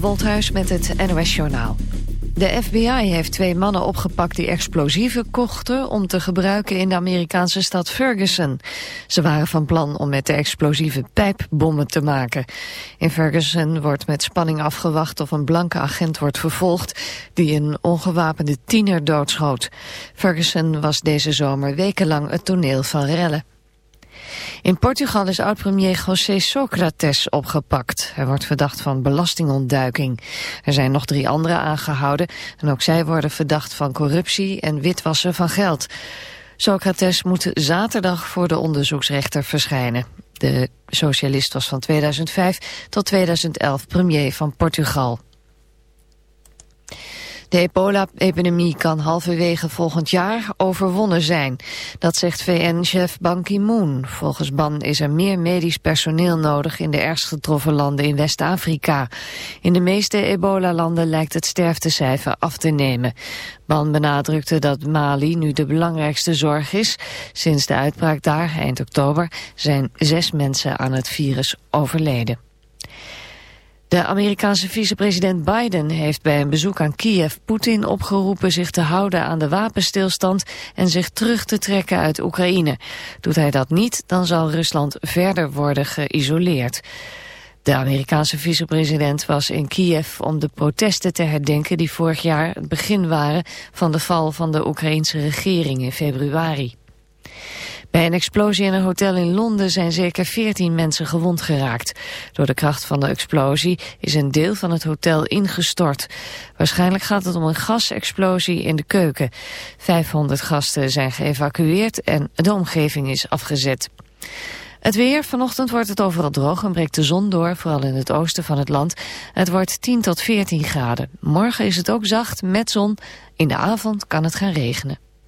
Femke met het NOS Journaal. De FBI heeft twee mannen opgepakt die explosieven kochten... om te gebruiken in de Amerikaanse stad Ferguson. Ze waren van plan om met de explosieve pijpbommen te maken. In Ferguson wordt met spanning afgewacht of een blanke agent wordt vervolgd... die een ongewapende tiener doodschoot. Ferguson was deze zomer wekenlang het toneel van rellen. In Portugal is oud-premier José Socrates opgepakt. Hij wordt verdacht van belastingontduiking. Er zijn nog drie anderen aangehouden en ook zij worden verdacht van corruptie en witwassen van geld. Socrates moet zaterdag voor de onderzoeksrechter verschijnen. De socialist was van 2005 tot 2011 premier van Portugal. De ebola-epidemie kan halverwege volgend jaar overwonnen zijn. Dat zegt VN-chef Ban Ki-moon. Volgens Ban is er meer medisch personeel nodig in de ergst getroffen landen in West-Afrika. In de meeste ebola-landen lijkt het sterftecijfer af te nemen. Ban benadrukte dat Mali nu de belangrijkste zorg is. Sinds de uitbraak daar, eind oktober, zijn zes mensen aan het virus overleden. De Amerikaanse vicepresident Biden heeft bij een bezoek aan Kiev Poetin opgeroepen zich te houden aan de wapenstilstand en zich terug te trekken uit Oekraïne. Doet hij dat niet, dan zal Rusland verder worden geïsoleerd. De Amerikaanse vicepresident was in Kiev om de protesten te herdenken die vorig jaar het begin waren van de val van de Oekraïnse regering in februari. Bij een explosie in een hotel in Londen zijn zeker 14 mensen gewond geraakt. Door de kracht van de explosie is een deel van het hotel ingestort. Waarschijnlijk gaat het om een gasexplosie in de keuken. 500 gasten zijn geëvacueerd en de omgeving is afgezet. Het weer, vanochtend wordt het overal droog en breekt de zon door, vooral in het oosten van het land. Het wordt 10 tot 14 graden. Morgen is het ook zacht met zon. In de avond kan het gaan regenen.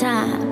time.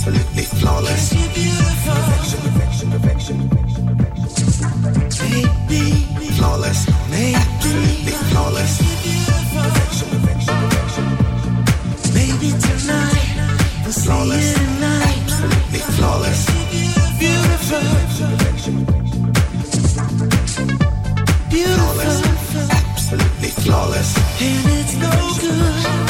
absolutely flawless. Perfection, perfection, perfection, perfection. Flawless, absolutely flawless. Perfection, perfection, perfection. Maybe tonight we'll flawless, absolutely flawless. Beautiful, perfection, perfection. Beautiful, absolutely flawless. And it's no good.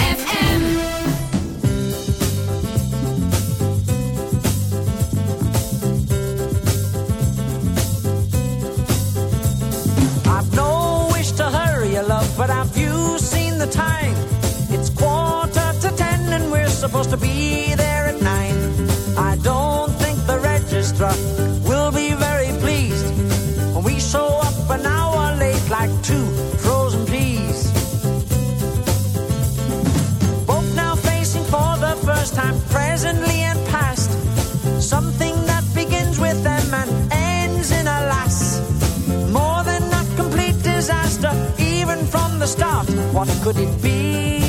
The start. What could it be?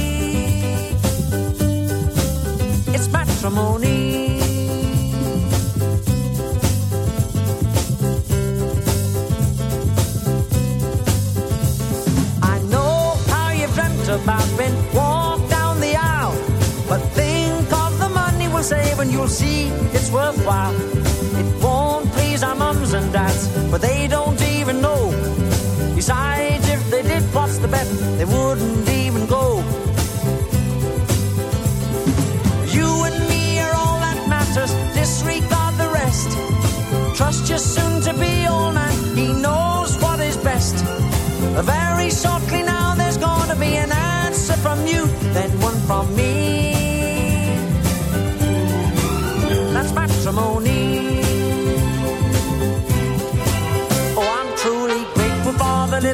It's matrimony. I know how you've dreamt about being walked down the aisle, but think of the money we'll save and you'll see it's worthwhile. It won't please our mums and dads, but they don't even know. Besides, if they did, what's the bet? They wouldn't even go. You and me are all that matters. Disregard the rest. Trust your soon to be old man. He knows what is best. Very shortly now, there's gonna be an answer from you, then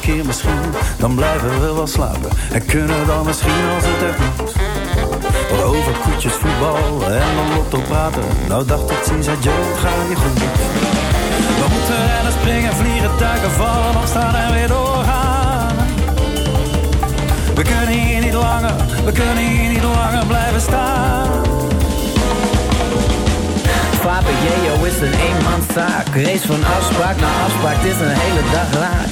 Keer misschien, dan blijven we wel slapen. En kunnen dan misschien als het echt moet. Wat over koetjes, voetbal en dan lotto praten. Nou dag tot ziens, adieu, het gaat je goed. We moeten rennen, springen, vliegen, duiken, vallen, opstaan en weer doorgaan. We kunnen hier niet langer, we kunnen hier niet langer blijven staan. Jeo is een eenmanszaak. Race van afspraak naar afspraak, het is een hele dag raak.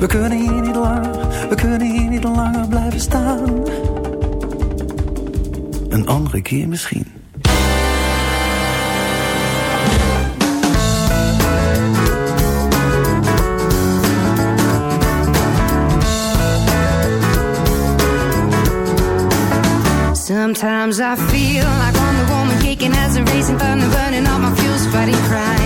We kunnen hier niet langer, we kunnen hier niet langer blijven staan. Een andere keer misschien. Sometimes I feel like I'm the woman kicking as a racing thunder, burning all my fuels, fighting crime.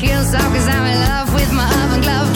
heels off cause I'm in love with my oven glove.